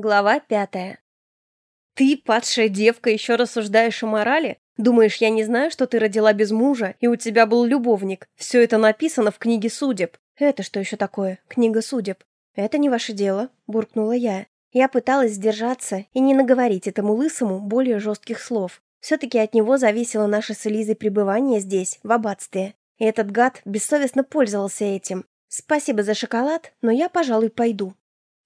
Глава пятая. «Ты, падшая девка, еще рассуждаешь о морали? Думаешь, я не знаю, что ты родила без мужа, и у тебя был любовник? Все это написано в книге судеб». «Это что еще такое? Книга судеб?» «Это не ваше дело», — буркнула я. Я пыталась сдержаться и не наговорить этому лысому более жестких слов. Все-таки от него зависело наше с Элизой пребывание здесь, в аббатстве. И этот гад бессовестно пользовался этим. Спасибо за шоколад, но я, пожалуй, пойду.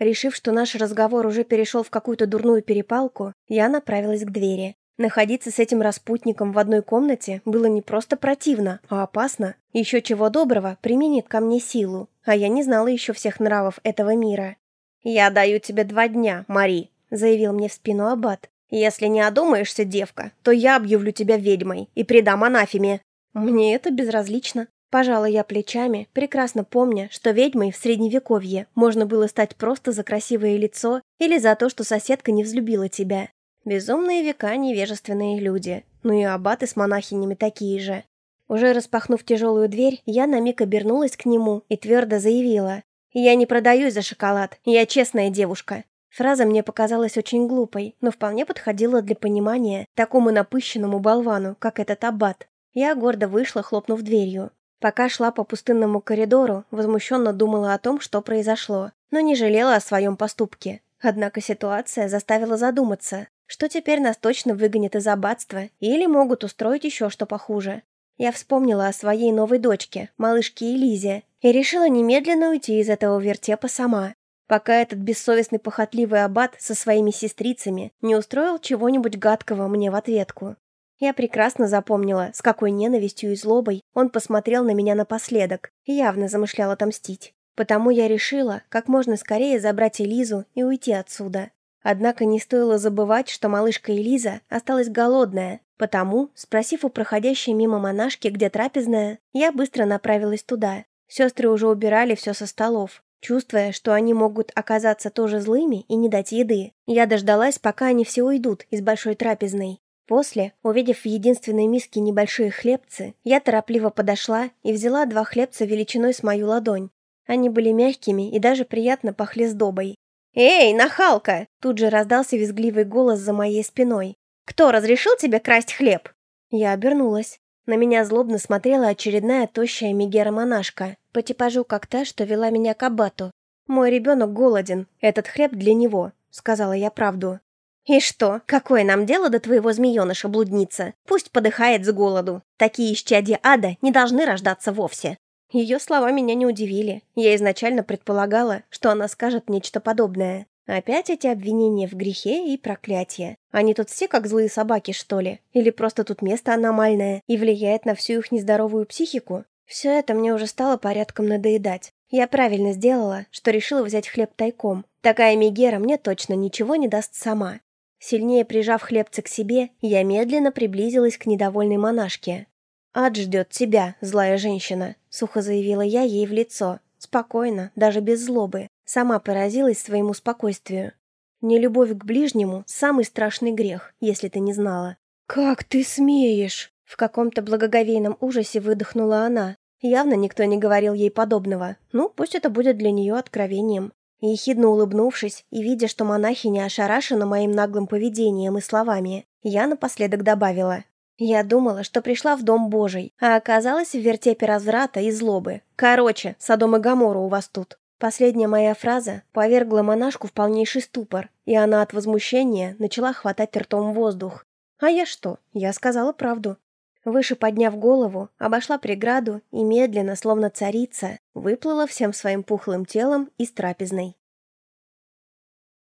Решив, что наш разговор уже перешел в какую-то дурную перепалку, я направилась к двери. Находиться с этим распутником в одной комнате было не просто противно, а опасно. Еще чего доброго применит ко мне силу, а я не знала еще всех нравов этого мира. «Я даю тебе два дня, Мари», — заявил мне в спину Аббат. «Если не одумаешься, девка, то я объявлю тебя ведьмой и предам анафеме». Мне это безразлично. Пожала я плечами, прекрасно помня, что ведьмой в средневековье можно было стать просто за красивое лицо или за то, что соседка не взлюбила тебя. Безумные века невежественные люди, ну и аббаты с монахинями такие же. Уже распахнув тяжелую дверь, я на миг обернулась к нему и твердо заявила. «Я не продаюсь за шоколад, я честная девушка». Фраза мне показалась очень глупой, но вполне подходила для понимания такому напыщенному болвану, как этот аббат. Я гордо вышла, хлопнув дверью. Пока шла по пустынному коридору, возмущенно думала о том, что произошло, но не жалела о своем поступке. Однако ситуация заставила задуматься, что теперь нас точно выгонят из аббатства или могут устроить еще что похуже. Я вспомнила о своей новой дочке, малышке Элизе, и решила немедленно уйти из этого вертепа сама, пока этот бессовестный похотливый аббат со своими сестрицами не устроил чего-нибудь гадкого мне в ответку. Я прекрасно запомнила, с какой ненавистью и злобой он посмотрел на меня напоследок и явно замышлял отомстить. Потому я решила как можно скорее забрать Элизу и уйти отсюда. Однако не стоило забывать, что малышка Элиза осталась голодная, потому, спросив у проходящей мимо монашки, где трапезная, я быстро направилась туда. Сестры уже убирали все со столов. Чувствуя, что они могут оказаться тоже злыми и не дать еды, я дождалась, пока они все уйдут из большой трапезной. После, увидев в единственной миске небольшие хлебцы, я торопливо подошла и взяла два хлебца величиной с мою ладонь. Они были мягкими и даже приятно пахли сдобой. «Эй, нахалка!» Тут же раздался визгливый голос за моей спиной. «Кто разрешил тебе красть хлеб?» Я обернулась. На меня злобно смотрела очередная тощая Мегера-монашка, по типажу как та, что вела меня к аббату. «Мой ребенок голоден, этот хлеб для него», — сказала я правду. «И что, какое нам дело до твоего змееныша-блудница? Пусть подыхает с голоду. Такие исчадия ада не должны рождаться вовсе». Ее слова меня не удивили. Я изначально предполагала, что она скажет нечто подобное. Опять эти обвинения в грехе и проклятие. Они тут все как злые собаки, что ли? Или просто тут место аномальное и влияет на всю их нездоровую психику? Все это мне уже стало порядком надоедать. Я правильно сделала, что решила взять хлеб тайком. Такая Мегера мне точно ничего не даст сама. Сильнее прижав хлебца к себе, я медленно приблизилась к недовольной монашке. «Ад ждет тебя, злая женщина», — сухо заявила я ей в лицо. Спокойно, даже без злобы. Сама поразилась своему спокойствию. Нелюбовь к ближнему – самый страшный грех, если ты не знала. «Как ты смеешь?» В каком-то благоговейном ужасе выдохнула она. Явно никто не говорил ей подобного. Ну, пусть это будет для нее откровением. Ехидно улыбнувшись и видя, что монахиня ошарашена моим наглым поведением и словами, я напоследок добавила. Я думала, что пришла в Дом Божий, а оказалась в вертепе разврата и злобы. Короче, Содом и Гамора у вас тут. Последняя моя фраза повергла монашку в полнейший ступор, и она от возмущения начала хватать ртом воздух. А я что? Я сказала правду. Выше подняв голову, обошла преграду и медленно, словно царица, выплыла всем своим пухлым телом из трапезной.